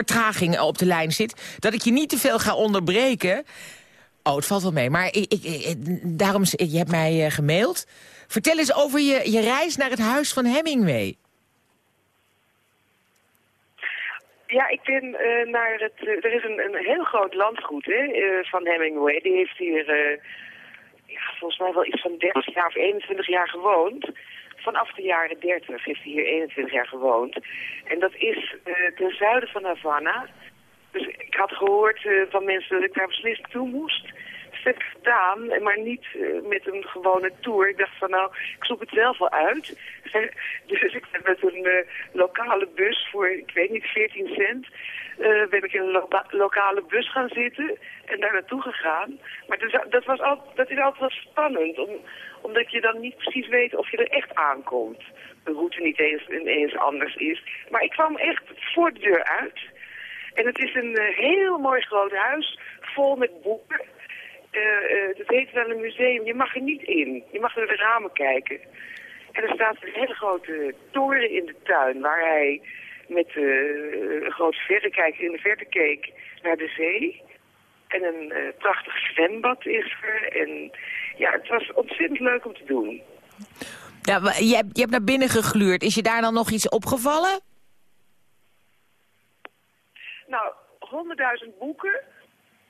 vertraging op de lijn zit. Dat ik je niet te veel ga onderbreken. Oh, het valt wel mee. Maar ik, ik, daarom, je hebt mij eh, gemaild. Vertel eens over je, je reis naar het huis van Hemingway. Ja, ik ben eh, naar het... eh, er is een, een heel groot landgoed hè, van Hemingway. Die heeft hier ja, volgens mij wel iets van 30 jaar of 21 jaar gewoond. Vanaf de jaren 30 heeft hij hier 21 jaar gewoond. En dat is eh, ten zuiden van Havana. Dus ik had gehoord eh, van mensen dat ik daar beslist naartoe moest. Dus dat heb ik gedaan, maar niet eh, met een gewone tour. Ik dacht van nou, ik zoek het zelf wel uit. dus ik ben met een lokale bus voor, ik weet niet, 14 cent... eh, ben ik in een loka- lokale bus gaan zitten en daar naartoe gegaan. Maar dus, dat, was al, dat is altijd wel spannend, om, omdat je dan niet precies weet of je er echt aankomt. De route niet eens, ineens anders is. Maar ik kwam echt voor de deur uit. En het is een eh, heel mooi groot huis, vol met boeken. Eh, het heet wel een museum, je mag er niet in. Je mag door de ramen kijken. En er staat een hele grote toren in de tuin, waar hij met eh, een grote verrekijker in de verte keek naar de zee. En een eh, prachtig zwembad is er. En ja, het was ontzettend leuk om te doen. Ja, je, hebt, je hebt naar binnen gegluurd. Is je daar dan nog iets opgevallen? Nou, honderdduizend boeken.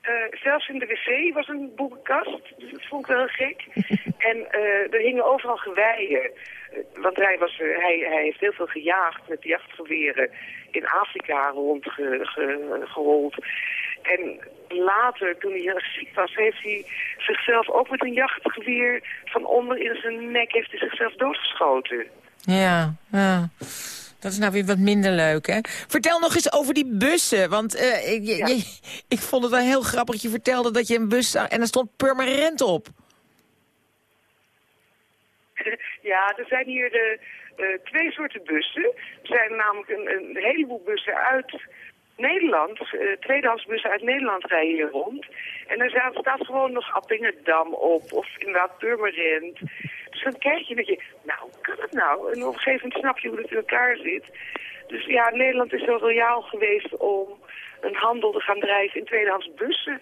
Eh, zelfs in de wc was een boekenkast. Dus dat vond ik wel gek. en er hingen overal geweien. Want hij, was, hij, hij heeft heel veel gejaagd met jachtgeweren in Afrika rondgerold. En later, toen hij heel ziek was, heeft hij zichzelf ook met een jachtgeweer van onder in zijn nek heeft hij zichzelf doodgeschoten. Ja, ja. Dat is nou weer wat minder leuk, hè? Vertel nog eens over die bussen. Want eh, ik, je- ik vond het wel heel grappig dat je vertelde dat je een bus zag... en er stond permanent op. Ja, er zijn hier de, eh, twee soorten bussen. Er zijn namelijk een, een heleboel bussen uit Nederland, eh tweedehands bussen uit Nederland rijden hier rond. En er staat, staat gewoon nog Appingedam op, of inderdaad Purmerend. Dus dan kijk je dat je, nou, hoe kan het nou? En op een gegeven moment snap je hoe het in elkaar zit. Dus ja, Nederland is zo royaal geweest om een handel te gaan drijven in tweedehands bussen.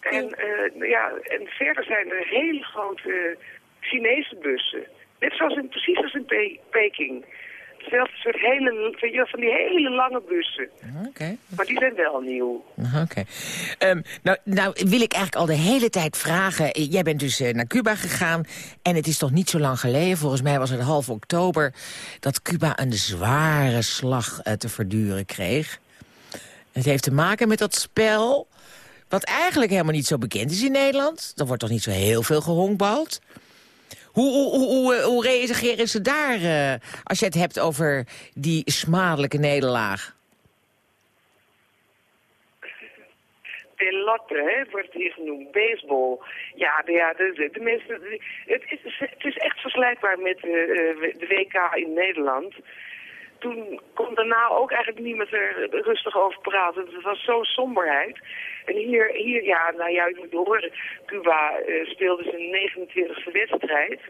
En, eh, ja, en verder zijn er hele grote Chinese bussen. Net zoals in, precies als in Pe- Peking. Hetzelfde soort hele, van die hele lange bussen. Oké. Maar die zijn wel nieuw. Oké. Ehm, nou, nou wil ik eigenlijk al de hele tijd vragen. Jij bent dus eh, naar Cuba gegaan. En het is toch niet zo lang geleden, volgens mij was het half oktober... dat Cuba een zware slag eh, te verduren kreeg. Het heeft te maken met dat spel... wat eigenlijk helemaal niet zo bekend is in Nederland. Er wordt toch niet zo heel veel gehonkbald? Hoe, hoe, hoe, hoe, eh, reageren ze daar eh, als je het hebt over die smadelijke nederlaag? Pelotte, hè, wordt hier genoemd. Baseball. Ja, ja de, de, mensen... het, is, het is echt vergelijkbaar met eh, de WK in Nederland. Toen kon daarna ook eigenlijk niemand er rustig over praten. Het was zo'n somberheid. En hier, hier ja, nou ja, je moet horen. Cuba eh, speelde zijn 29e wedstrijd.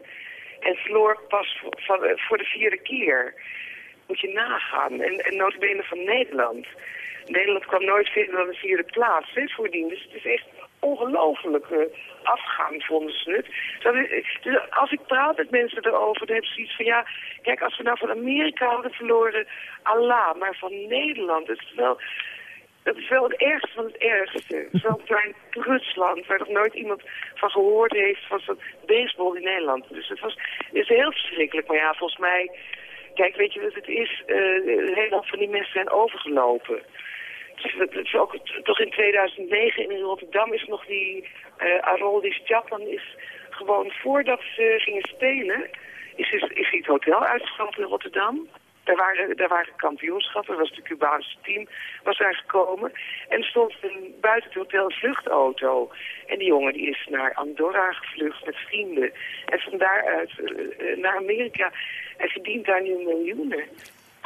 En verloor pas eh, voor de vierde keer. Moet je nagaan. En, en notabene van Nederland. Nederland kwam nooit verder dan de vierde plaats hè, voordien. Dus het is echt ongelooflijk eh, afgang, vonden ze het. Dus als ik praat met mensen erover, dan heb ze iets van... ja, kijk, als we nou van Amerika hadden verloren, Allah. Maar van Nederland, dat is wel... Dat is wel het ergste van het ergste. Zo'n klein prutsland waar nog nooit iemand van gehoord heeft van zo'n baseball in Nederland. Dus het was is heel verschrikkelijk. Maar ja, volgens mij, kijk, weet je wat het is? Eh een hele hoop van die mensen zijn overgelopen. Is, het is ook toch in 2009 in Rotterdam is nog die eh Aroldis Japan is gewoon voordat ze gingen spelen, is, is, is het hotel uitgevallen in Rotterdam. Daar waren, daar waren kampioenschappen, was het Cubaanse team was daar gekomen. En er stond een, buiten het hotel vluchtauto. En die jongen die is naar Andorra gevlucht met vrienden. En van daaruit eh, eh, naar Amerika. En verdient daar nu miljoenen.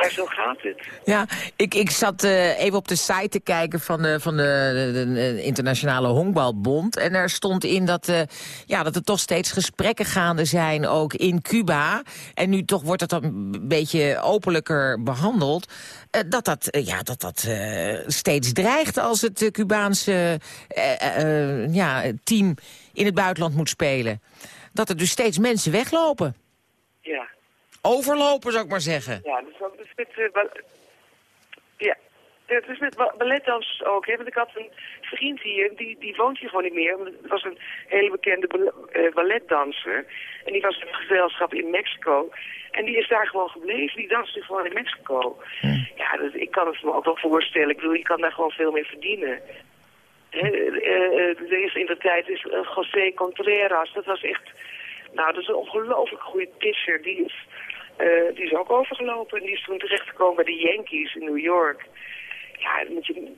Maar zo gaat het. Ja, ik, ik zat eh, even op de site te kijken van de, van de, de- de Internationale Honkbalbond. En er stond in dat, eh, ja, dat er toch steeds gesprekken gaande zijn, ook in Cuba. En nu toch wordt het dan een beetje openlijker behandeld. eh, dat dat, eh, ja, dat, dat eh, steeds dreigt als het eh, Cubaanse eh, eh, eh, ja, team in het buitenland moet spelen. Dat er dus steeds mensen weglopen. Ja. Overlopen, zou ik maar zeggen. Ja, dus dat met... eh, ja. Ja, Het is met ba- balletdansers ook, hè. Want ik had een vriend hier, die, die woont hier gewoon niet meer. Het was een hele bekende eh, balletdanser. En die was in een gezelschap in Mexico. En die is daar gewoon gebleven. Die danst nu gewoon in Mexico. Ja, dus ik kan het me ook wel voorstellen. Ik bedoel, je kan daar gewoon veel mee verdienen. Hè, eh, eerste in de tijd is José Contreras. Dat was echt... Nou, dat is een ongelooflijk goede pitcher. Die is, eh, die is ook overgelopen. En die is toen terechtgekomen bij de Yankees in New York. Ja, dan, moet je,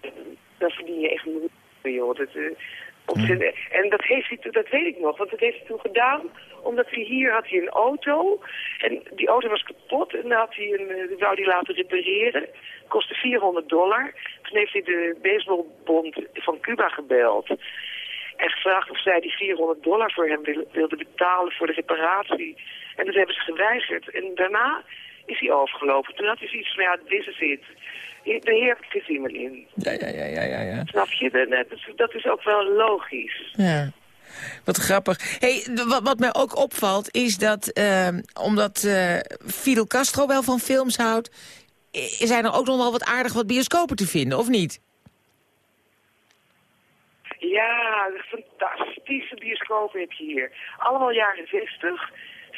dan verdien je echt miljoenen, joh. Dat, eh, En dat, heeft hij, toen- dat weet ik nog, want dat heeft hij toen gedaan. Omdat hij hier had hij een auto. En die auto was kapot. En dan had hij een, eh, die wou hij laten repareren. Kostte 400 dollar. Toen heeft hij de baseballbond van Cuba gebeld. En gevraagd of zij die 400 dollar voor hem wil- wilden betalen voor de reparatie. En dat hebben ze geweigerd. En daarna is hij overgelopen. Toen had hij zoiets van, ja, this is it. De heer zit hier maar in. Ja, ja, ja, ja, ja. ja. Snap je? Dat- Dat is, dat is ook wel logisch. Ja. Wat grappig. Hey, wat, wat mij ook opvalt is dat, eh, omdat eh, Fidel Castro wel van films houdt... zijn er ook nog wel wat aardig wat bioscopen te vinden, of niet? Ja, fantastische bioscopen heb je hier. Allemaal jaren 60,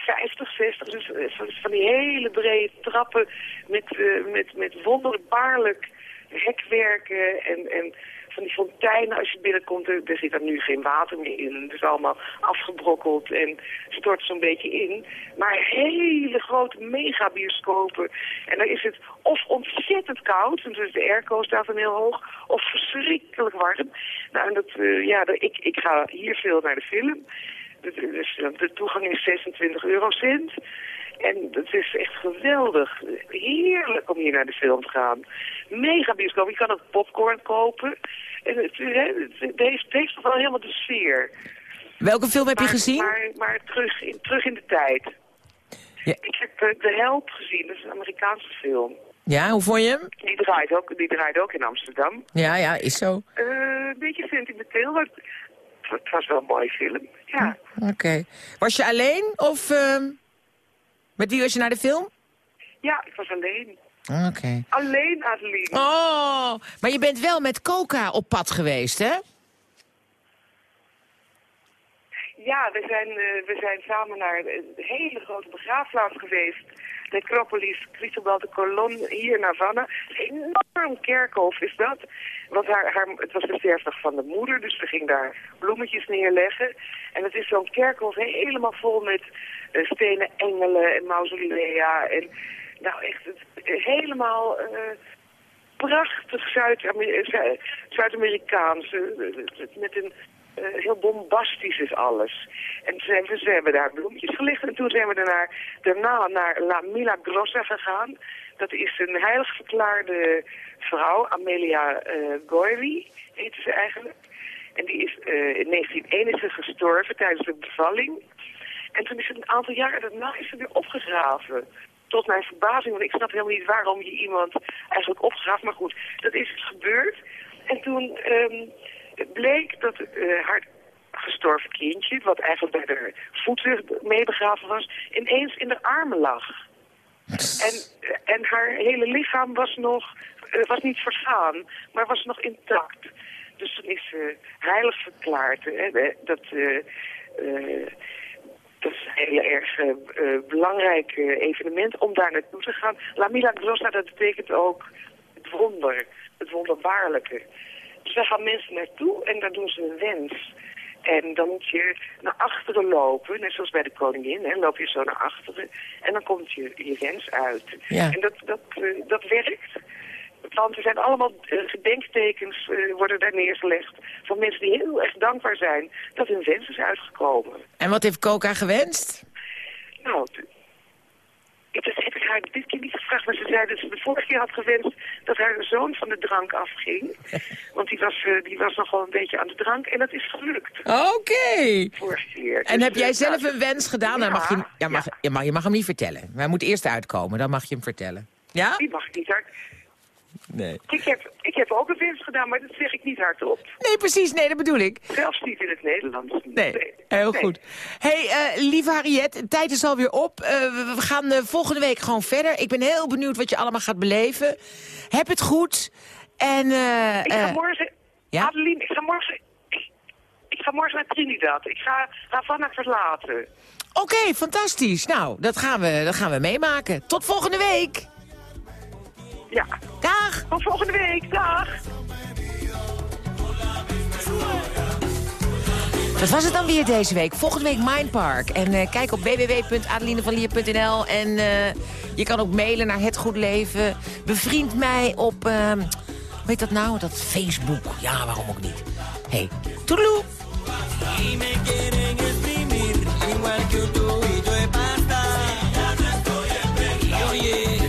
50, 60. Dus eh, van, die hele brede trappen met, eh, met, met wonderbaarlijk hekwerken en, en van die fonteinen als je binnenkomt. Er, zit er nu geen water meer in. Het is allemaal afgebrokkeld en stort zo'n beetje in. Maar hele grote megabioscopen. En dan is het of ontzettend koud, want dus de airco staat dan heel hoog, of verschrikkelijk warm. Nou, en dat, eh, ja, ik, ik ga hier veel naar de film. De, de, de- de toegang is 26 eurocent. En het is echt geweldig. Heerlijk om hier naar de film te gaan. Mega bioscoop. Je kan ook popcorn kopen. En het, hè, het, heeft, het heeft toch wel helemaal de sfeer. Welke film heb je Maar- gezien? Maar, maar terug, in, terug in de tijd. Ja. Ik heb eh, The Help gezien. Dat is een Amerikaanse film. Ja, hoe vond je hem? Die draait ook, die draait ook in Amsterdam. Ja, ja, is zo. Eh, een beetje sentimenteel, maar het, was wel een mooie film. Ja. Oké. Was je alleen of ehm, met wie was je naar de film? Ja, ik was alleen. Oké. Alleen, Adeline. Oh, maar je bent wel met Coca op pad geweest, hè? Ja, we zijn, eh, we zijn samen naar een hele grote begraafplaats geweest. Necropolis Cristobal de Colon hier in Havana. Een enorm kerkhof is dat. Want haar, haar, het was de sterfdag van de moeder, dus we gingen daar bloemetjes neerleggen. En het is zo'n kerkhof helemaal vol met eh, stenen engelen en mausolea. En nou echt het, helemaal... eh, prachtig Zuid-Amer- eh, Zu- Zuid-Amerikaans. eh, met een heel bombastisch is alles. En toen ze hebben daar bloemetjes gelegd. En toen zijn we daarna, daarna naar La Milagrosa gegaan. Dat is een heilig verklaarde vrouw, Amelia eh Goiri, heette ze eigenlijk. En die is eh, in 1961 gestorven tijdens de bevalling. En toen is het een aantal jaren daarna is ze weer opgegraven. Tot mijn verbazing, want ik snap helemaal niet waarom je iemand eigenlijk opgraaft. Maar goed, dat is gebeurd. En toen ehm, bleek dat eh, haar gestorven kindje, wat eigenlijk bij de voeten mee begraven was, ineens in de armen lag. En, en haar hele lichaam was nog, eh, was niet vergaan, maar was nog intact. Dus toen is ze heilig verklaard. Hè, dat, eh, dat is een heel erg belangrijk evenement om daar naartoe te gaan. La Milagrosa, dat betekent ook het wonder, het wonderbaarlijke. Dus daar gaan mensen naartoe en daar doen ze een wens. En dan moet je naar achteren lopen, net zoals bij de koningin, hè, loop je zo naar achteren. En dan komt je, je wens uit. Ja. En dat, dat, eh, dat werkt. Want er zijn allemaal eh, gedenktekens eh, worden daar neergelegd van mensen die heel erg dankbaar zijn dat hun wens is uitgekomen. En wat heeft Coca gewenst? Nou, t- ik, dat heb ik haar dit keer niet gevraagd, maar ze zei dat ze de vorige keer had gewenst dat haar zoon van de drank afging. Want die was, eh, die was nogal een beetje aan de drank en dat is gelukt. Oké. Keer. En Dus, heb jij eh, zelf een wens gedaan? Dan mag je, ja, mag, je, mag, je mag hem niet vertellen. Hij moet eerst uitkomen, dan mag je hem vertellen. Ja? Die mag ik niet. Nee. Ik heb, ik heb ook een wens gedaan, maar dat zeg ik niet hardop. Nee, precies. Nee, dat bedoel ik. Zelfs niet in het Nederlands. Nee, heel Nee. goed. hey, eh, lieve Harriet, tijd is alweer op. Eh, we, gaan eh, volgende week gewoon verder. Ik ben heel benieuwd wat je allemaal gaat beleven. Heb het goed. En, Ik ga morgen... ja? Adeline, ik ga morgen... Ik, ik ga morgen naar Trinidad. Ik ga Havana verlaten. Oké, fantastisch. Nou, dat gaan, we, dat gaan we meemaken. Tot volgende week. Ja. Dag. Tot volgende week. Dag. Dat was het dan weer deze week. Volgende week Mindpark. En eh, kijk op www.adelinevanlier.nl. En eh, je kan ook mailen naar Het Goed Leven. Bevriend mij op... Uh, hoe heet dat nou? Dat Facebook. Ja, waarom ook niet. Hey, toedeloe! Igual